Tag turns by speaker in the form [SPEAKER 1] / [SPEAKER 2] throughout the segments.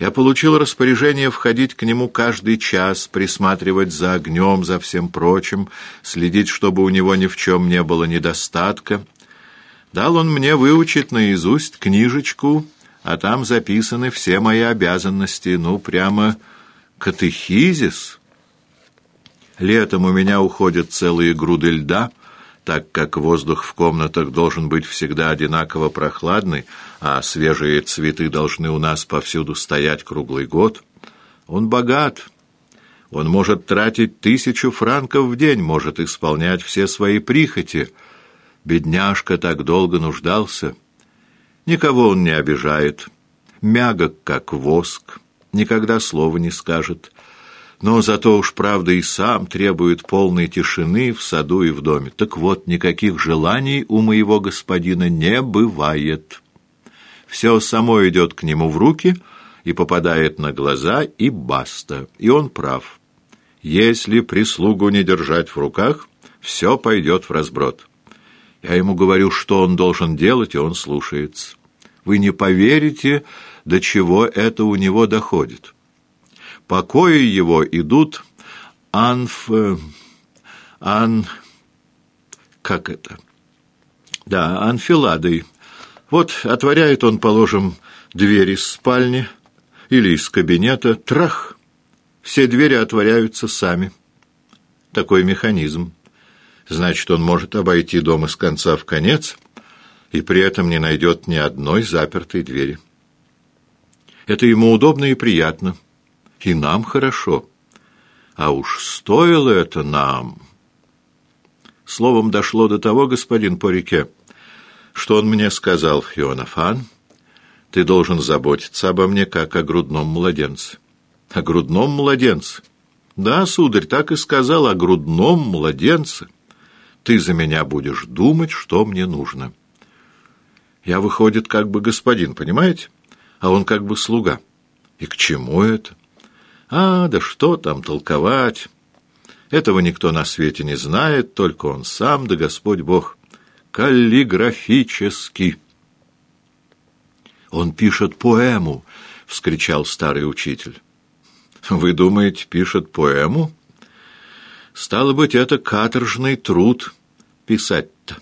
[SPEAKER 1] Я получил распоряжение входить к нему каждый час, присматривать за огнем, за всем прочим, следить, чтобы у него ни в чем не было недостатка. Дал он мне выучить наизусть книжечку, а там записаны все мои обязанности, ну, прямо катехизис. Летом у меня уходят целые груды льда — так как воздух в комнатах должен быть всегда одинаково прохладный, а свежие цветы должны у нас повсюду стоять круглый год. Он богат. Он может тратить тысячу франков в день, может исполнять все свои прихоти. Бедняжка так долго нуждался. Никого он не обижает. Мягок, как воск. Никогда слова не скажет но зато уж, правда, и сам требует полной тишины в саду и в доме. Так вот, никаких желаний у моего господина не бывает. Все само идет к нему в руки и попадает на глаза, и баста. И он прав. Если прислугу не держать в руках, все пойдет в разброд. Я ему говорю, что он должен делать, и он слушается. Вы не поверите, до чего это у него доходит» покои его идут анф... ан... как это? Да, анфиладой. Вот отворяет он, положим, дверь из спальни или из кабинета, трах, все двери отворяются сами. Такой механизм. Значит, он может обойти дом из конца в конец и при этом не найдет ни одной запертой двери. Это ему удобно и приятно и нам хорошо. А уж стоило это нам. Словом, дошло до того, господин по реке, что он мне сказал, Иоаннафан, ты должен заботиться обо мне, как о грудном младенце. О грудном младенце? Да, сударь, так и сказал, о грудном младенце. Ты за меня будешь думать, что мне нужно. Я, выходит, как бы господин, понимаете? А он как бы слуга. И к чему это? А, да что там толковать? Этого никто на свете не знает, только он сам, да Господь Бог. Каллиграфически. Он пишет поэму, — вскричал старый учитель. Вы думаете, пишет поэму? Стало быть, это каторжный труд писать-то.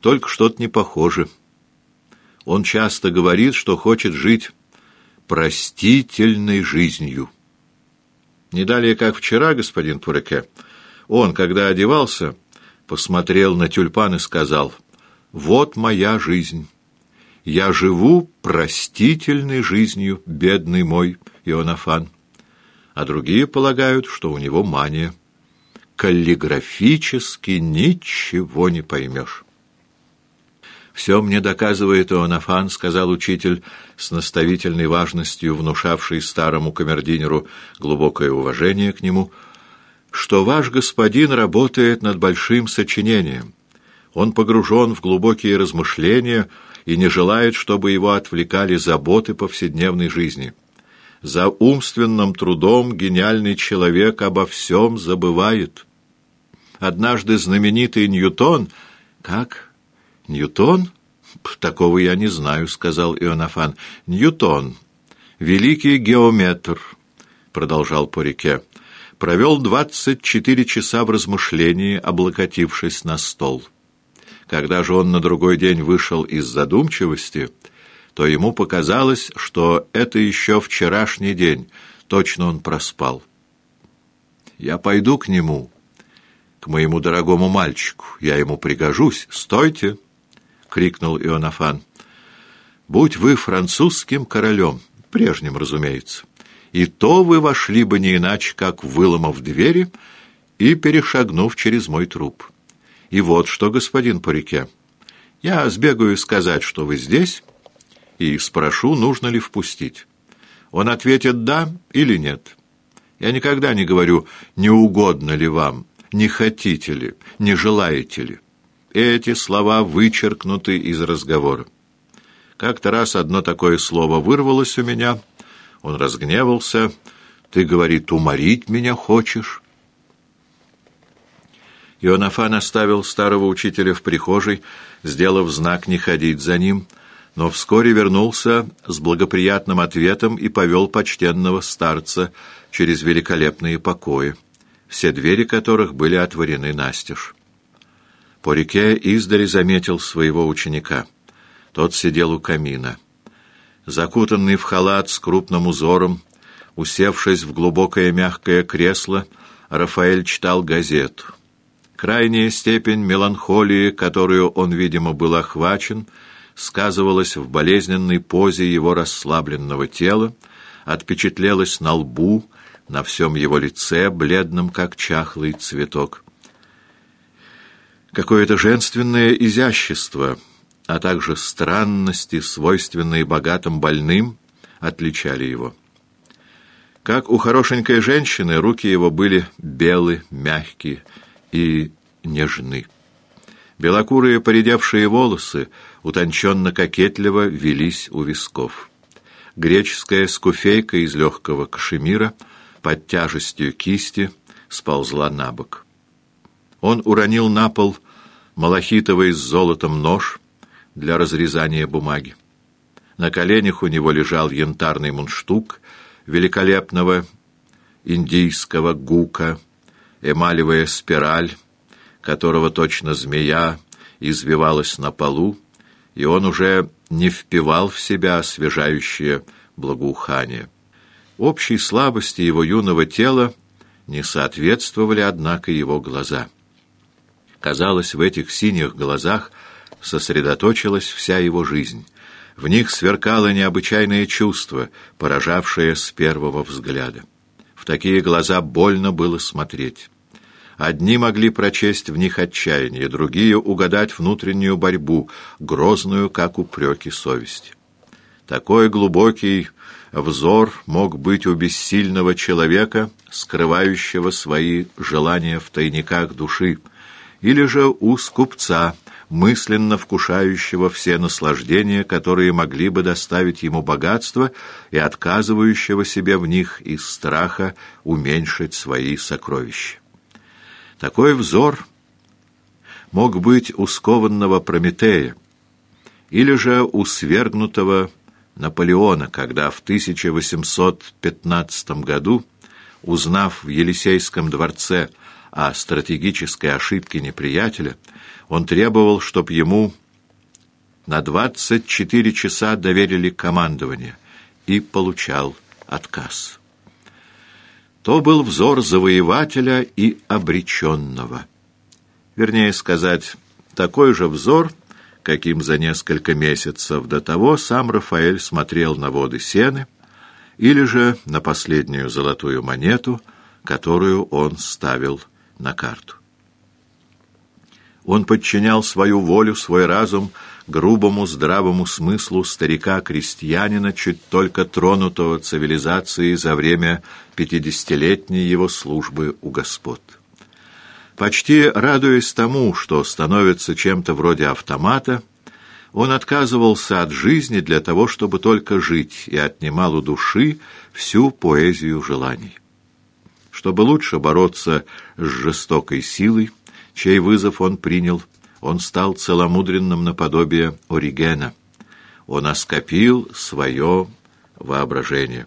[SPEAKER 1] Только что-то не похоже. Он часто говорит, что хочет жить простительной жизнью. Не далее, как вчера, господин Пуреке, он, когда одевался, посмотрел на тюльпан и сказал, «Вот моя жизнь. Я живу простительной жизнью, бедный мой Ионафан». А другие полагают, что у него мания. Каллиграфически ничего не поймешь. «Все мне доказывает Иоаннафан», — сказал учитель с наставительной важностью, внушавший старому камердинеру глубокое уважение к нему, «что ваш господин работает над большим сочинением. Он погружен в глубокие размышления и не желает, чтобы его отвлекали заботы повседневной жизни. За умственным трудом гениальный человек обо всем забывает. Однажды знаменитый Ньютон... Как? «Ньютон? Такого я не знаю», — сказал Иоаннафан. «Ньютон, великий геометр», — продолжал по реке, провел двадцать четыре часа в размышлении, облокотившись на стол. Когда же он на другой день вышел из задумчивости, то ему показалось, что это еще вчерашний день, точно он проспал. «Я пойду к нему», к моему дорогому мальчику. Я ему пригожусь. Стойте!» — крикнул Иоаннафан. «Будь вы французским королем, прежним, разумеется, и то вы вошли бы не иначе, как выломав двери и перешагнув через мой труп. И вот что, господин по реке, я сбегаю сказать, что вы здесь, и спрошу, нужно ли впустить. Он ответит «да» или «нет». Я никогда не говорю «не угодно ли вам», «не хотите ли», «не желаете ли». Эти слова вычеркнуты из разговора. Как-то раз одно такое слово вырвалось у меня. Он разгневался. «Ты, — говорит, — уморить меня хочешь?» Ионафан оставил старого учителя в прихожей, сделав знак не ходить за ним, но вскоре вернулся с благоприятным ответом и повел почтенного старца через великолепные покои, все двери которых были отворены настежь. По реке издали заметил своего ученика. Тот сидел у камина. Закутанный в халат с крупным узором, усевшись в глубокое мягкое кресло, Рафаэль читал газету. Крайняя степень меланхолии, которую он, видимо, был охвачен, сказывалась в болезненной позе его расслабленного тела, отпечатлелась на лбу, на всем его лице, бледном, как чахлый цветок. Какое-то женственное изящество, а также странности, свойственные богатым больным, отличали его. Как у хорошенькой женщины, руки его были белы, мягкие и нежны. Белокурые поредевшие волосы утонченно-кокетливо велись у висков. Греческая скуфейка из легкого кашемира под тяжестью кисти сползла на бок. Он уронил на пол малахитовый с золотом нож для разрезания бумаги. На коленях у него лежал янтарный мундштук великолепного индийского гука, эмалевая спираль, которого точно змея извивалась на полу, и он уже не впивал в себя освежающее благоухание. Общей слабости его юного тела не соответствовали, однако, его глаза. Казалось, в этих синих глазах сосредоточилась вся его жизнь. В них сверкало необычайное чувство, поражавшее с первого взгляда. В такие глаза больно было смотреть. Одни могли прочесть в них отчаяние, другие — угадать внутреннюю борьбу, грозную, как упреки совести. Такой глубокий взор мог быть у бессильного человека, скрывающего свои желания в тайниках души, или же у скупца, мысленно вкушающего все наслаждения, которые могли бы доставить ему богатство, и отказывающего себе в них из страха уменьшить свои сокровища. Такой взор мог быть у скованного Прометея или же у свергнутого Наполеона, когда в 1815 году, узнав в Елисейском дворце о стратегической ошибке неприятеля, он требовал, чтобы ему на 24 часа доверили командование и получал отказ то был взор завоевателя и обреченного. Вернее сказать, такой же взор, каким за несколько месяцев до того сам Рафаэль смотрел на воды Сены, или же на последнюю золотую монету, которую он ставил на карту. Он подчинял свою волю, свой разум грубому здравому смыслу старика-крестьянина, чуть только тронутого цивилизацией за время пятидесятилетней его службы у господ. Почти радуясь тому, что становится чем-то вроде автомата, он отказывался от жизни для того, чтобы только жить, и отнимал у души всю поэзию желаний. Чтобы лучше бороться с жестокой силой, чей вызов он принял, он стал целомудренным наподобие Оригена. Он оскопил свое воображение.